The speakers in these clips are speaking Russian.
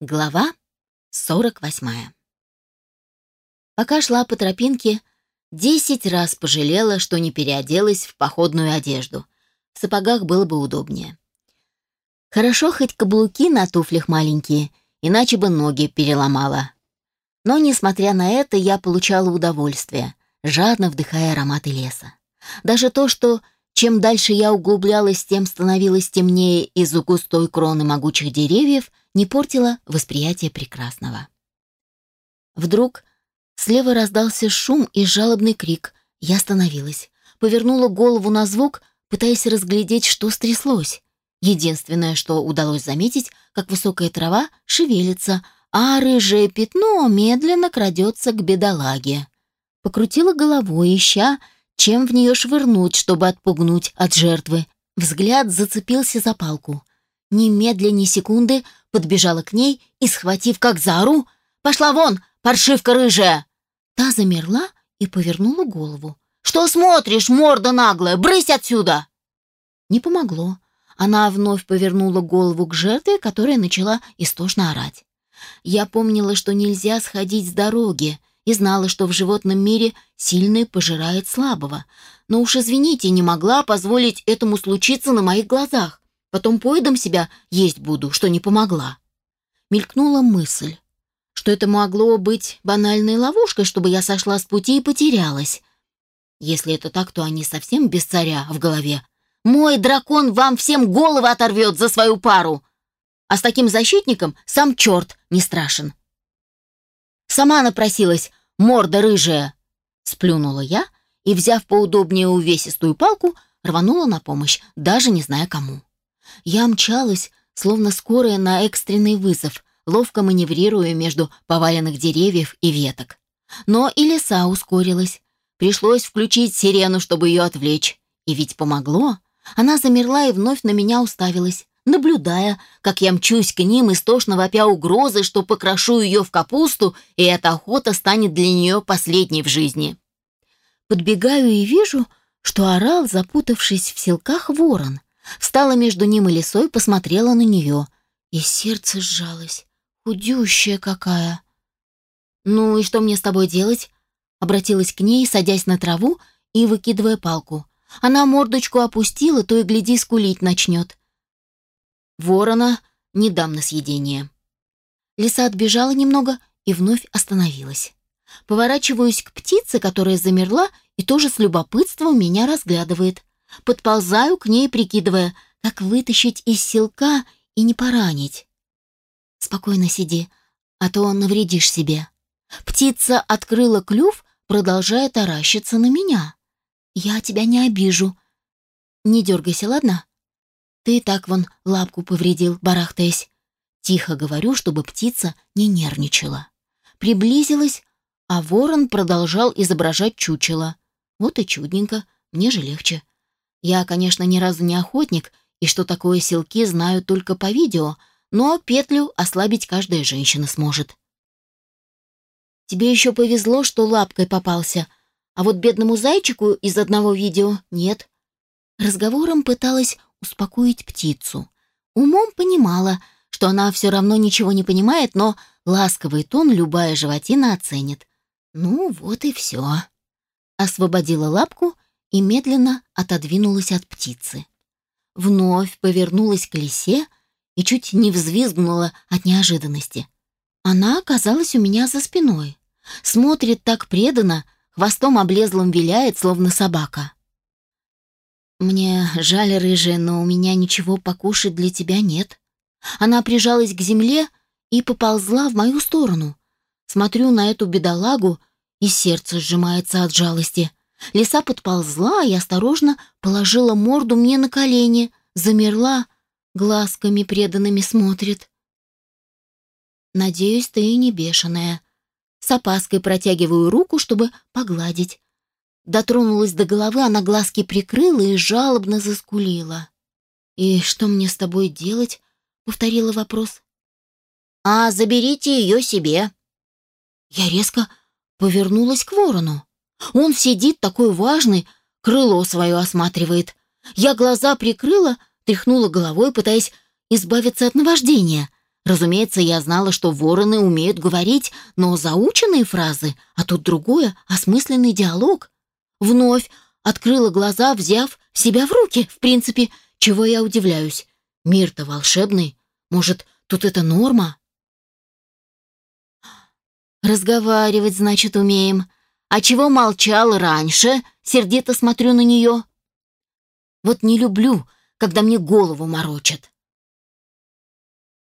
Глава 48. Пока шла по тропинке, десять раз пожалела, что не переоделась в походную одежду. В сапогах было бы удобнее. Хорошо хоть каблуки на туфлях маленькие, иначе бы ноги переломала. Но, несмотря на это, я получала удовольствие, жадно вдыхая ароматы леса. Даже то, что чем дальше я углублялась, тем становилось темнее из-за густой кроны могучих деревьев — не портило восприятие прекрасного. Вдруг слева раздался шум и жалобный крик. Я остановилась, повернула голову на звук, пытаясь разглядеть, что стряслось. Единственное, что удалось заметить, как высокая трава шевелится, а рыжее пятно медленно крадется к бедолаге. Покрутила головой, ища, чем в нее швырнуть, чтобы отпугнуть от жертвы. Взгляд зацепился за палку. Немедля ни секунды подбежала к ней и, схватив как за ору, «Пошла вон, паршивка рыжая!» Та замерла и повернула голову. «Что смотришь, морда наглая? Брысь отсюда!» Не помогло. Она вновь повернула голову к жертве, которая начала истошно орать. Я помнила, что нельзя сходить с дороги, и знала, что в животном мире сильный пожирает слабого. Но уж извините, не могла позволить этому случиться на моих глазах. Потом поедом себя есть буду, что не помогла. Мелькнула мысль, что это могло быть банальной ловушкой, чтобы я сошла с пути и потерялась. Если это так, то они совсем без царя в голове. Мой дракон вам всем головы оторвет за свою пару. А с таким защитником сам черт не страшен. Сама напросилась, морда рыжая. Сплюнула я и, взяв поудобнее увесистую палку, рванула на помощь, даже не зная кому. Я мчалась, словно скорая на экстренный вызов, ловко маневрируя между поваленных деревьев и веток. Но и леса ускорилась. Пришлось включить сирену, чтобы ее отвлечь. И ведь помогло. Она замерла и вновь на меня уставилась, наблюдая, как я мчусь к ним, истошно вопя угрозы, что покрошу ее в капусту, и эта охота станет для нее последней в жизни. Подбегаю и вижу, что орал, запутавшись в селках, ворон — Встала между ним и лисой, посмотрела на нее. И сердце сжалось. Худющая какая. «Ну и что мне с тобой делать?» Обратилась к ней, садясь на траву и выкидывая палку. Она мордочку опустила, то и гляди, скулить начнет. Ворона не дам на съедение. Лиса отбежала немного и вновь остановилась. Поворачиваюсь к птице, которая замерла и тоже с любопытством меня разглядывает. Подползаю к ней, прикидывая, как вытащить из селка и не поранить. Спокойно сиди, а то навредишь себе. Птица открыла клюв, продолжая таращиться на меня. Я тебя не обижу. Не дергайся, ладно? Ты так вон лапку повредил, барахтаясь. Тихо говорю, чтобы птица не нервничала. Приблизилась, а ворон продолжал изображать чучело. Вот и чудненько, мне же легче. Я, конечно, ни разу не охотник, и что такое селки, знаю только по видео, но петлю ослабить каждая женщина сможет. Тебе еще повезло, что лапкой попался, а вот бедному зайчику из одного видео нет. Разговором пыталась успокоить птицу. Умом понимала, что она все равно ничего не понимает, но ласковый тон любая животина оценит. Ну, вот и все. Освободила лапку и медленно отодвинулась от птицы. Вновь повернулась к лисе и чуть не взвизгнула от неожиданности. Она оказалась у меня за спиной. Смотрит так преданно, хвостом облезлым виляет, словно собака. «Мне жаль, рыжая, но у меня ничего покушать для тебя нет». Она прижалась к земле и поползла в мою сторону. Смотрю на эту бедолагу, и сердце сжимается от жалости. Лиса подползла и осторожно положила морду мне на колени, замерла, глазками преданными смотрит. «Надеюсь, ты не бешеная». С опаской протягиваю руку, чтобы погладить. Дотронулась до головы, она глазки прикрыла и жалобно заскулила. «И что мне с тобой делать?» — повторила вопрос. «А заберите ее себе». Я резко повернулась к ворону. Он сидит такой важный, крыло свое осматривает. Я глаза прикрыла, тряхнула головой, пытаясь избавиться от наваждения. Разумеется, я знала, что вороны умеют говорить, но заученные фразы, а тут другое, осмысленный диалог. Вновь открыла глаза, взяв себя в руки. В принципе, чего я удивляюсь? Мир-то волшебный. Может, тут это норма? Разговаривать, значит, умеем. А чего молчал раньше? Сердито смотрю на нее. Вот не люблю, когда мне голову морочат.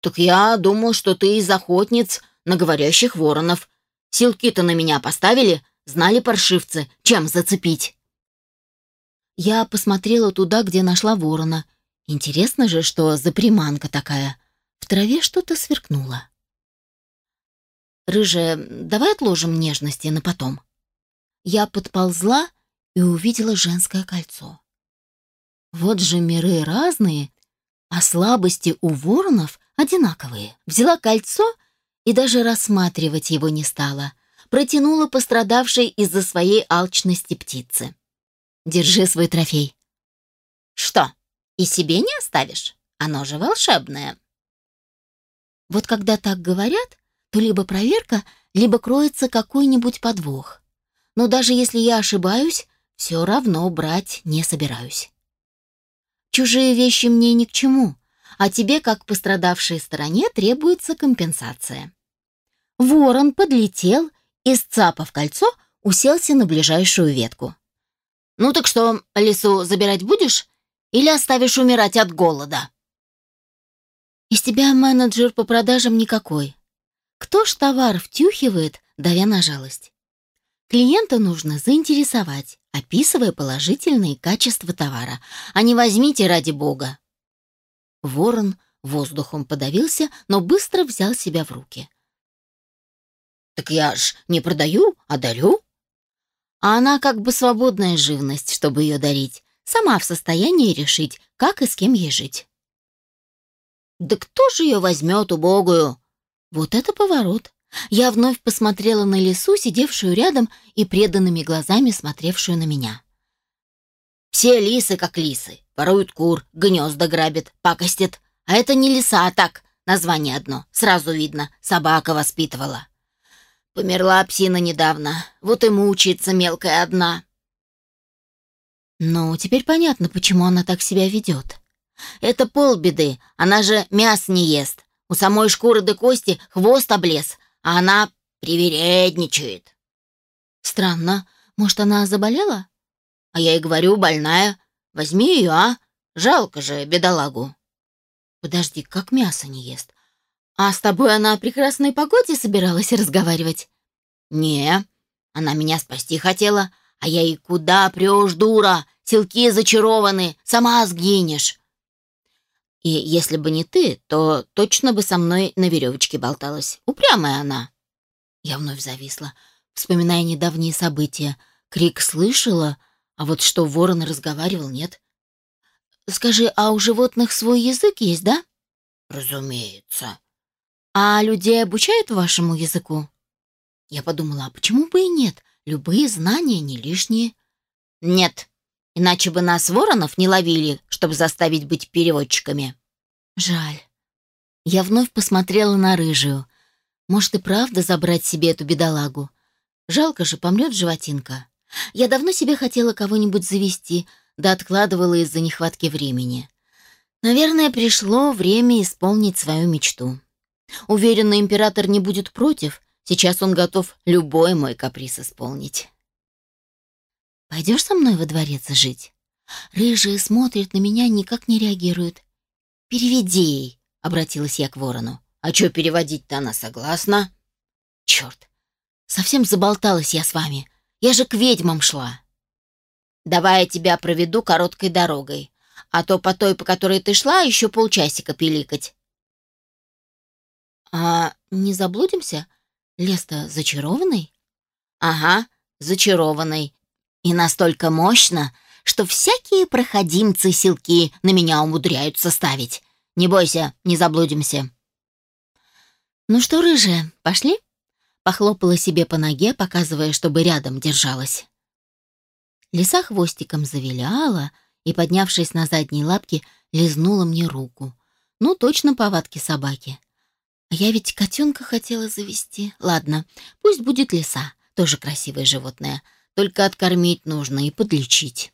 «Так я думал, что ты из охотниц на говорящих воронов. Силки-то на меня поставили, знали паршивцы, чем зацепить». Я посмотрела туда, где нашла ворона. Интересно же, что за приманка такая. В траве что-то сверкнуло. «Рыжая, давай отложим нежности на потом». Я подползла и увидела женское кольцо. Вот же миры разные, а слабости у воронов одинаковые. Взяла кольцо и даже рассматривать его не стала. Протянула пострадавшей из-за своей алчности птицы. Держи свой трофей. Что, и себе не оставишь? Оно же волшебное. Вот когда так говорят, то либо проверка, либо кроется какой-нибудь подвох. Но даже если я ошибаюсь, все равно брать не собираюсь. Чужие вещи мне ни к чему, а тебе, как пострадавшей стороне, требуется компенсация. Ворон подлетел и, сцапав кольцо, уселся на ближайшую ветку. «Ну так что, лису забирать будешь или оставишь умирать от голода?» «Из тебя менеджер по продажам никакой. Кто ж товар втюхивает, давя на жалость? Клиента нужно заинтересовать, описывая положительные качества товара, а не возьмите ради бога. Ворон воздухом подавился, но быстро взял себя в руки. «Так я ж не продаю, а дарю». А она как бы свободная живность, чтобы ее дарить, сама в состоянии решить, как и с кем ей жить. «Да кто же ее возьмет, убогую?» Вот это поворот. Я вновь посмотрела на лису, сидевшую рядом и преданными глазами смотревшую на меня. Все лисы как лисы. Воруют кур, гнезда грабят, пакостят. А это не лиса, а так, название одно. Сразу видно, собака воспитывала. Померла псина недавно, вот и мучается мелкая одна. Ну, теперь понятно, почему она так себя ведет. Это полбеды, она же мяс не ест. У самой шкуры до кости хвост облез, а она привередничает. Странно, может, она заболела? А я и говорю, больная. Возьми ее, а? Жалко же бедолагу. Подожди, как мясо не ест? А с тобой она о прекрасной погоде собиралась разговаривать? Не, она меня спасти хотела, а я и куда прешь, дура? Силки зачарованы, сама сгинешь. И если бы не ты, то точно бы со мной на веревочке болталась. Упрямая она. Я вновь зависла, вспоминая недавние события. Крик слышала, а вот что ворон разговаривал, нет. Скажи, а у животных свой язык есть, да? Разумеется. А людей обучают вашему языку? Я подумала, а почему бы и нет? Любые знания не лишние. Нет, иначе бы нас воронов не ловили, чтобы заставить быть переводчиками. Жаль. Я вновь посмотрела на рыжую. Может и правда забрать себе эту бедолагу. Жалко же, помрет животинка. Я давно себе хотела кого-нибудь завести, да откладывала из-за нехватки времени. Наверное, пришло время исполнить свою мечту. Уверена, император не будет против. Сейчас он готов любой мой каприз исполнить. Пойдешь со мной во дворец жить? Рыжая смотрит на меня, никак не реагирует. Переведи ей, обратилась я к ворону. А что переводить-то она согласна? Черт, совсем заболталась я с вами. Я же к ведьмам шла. Давай я тебя проведу короткой дорогой, а то по той, по которой ты шла, еще полчасика пиликать. А не заблудимся? Лес-то зачарованный? Ага, зачарованный. И настолько мощно, что всякие проходимцы-силки на меня умудряются ставить. Не бойся, не заблудимся. Ну что, рыжая, пошли? Похлопала себе по ноге, показывая, чтобы рядом держалась. Лиса хвостиком завиляла и, поднявшись на задние лапки, лизнула мне руку. Ну, точно повадки собаки. А я ведь котенка хотела завести. Ладно, пусть будет лиса, тоже красивое животное. Только откормить нужно и подлечить.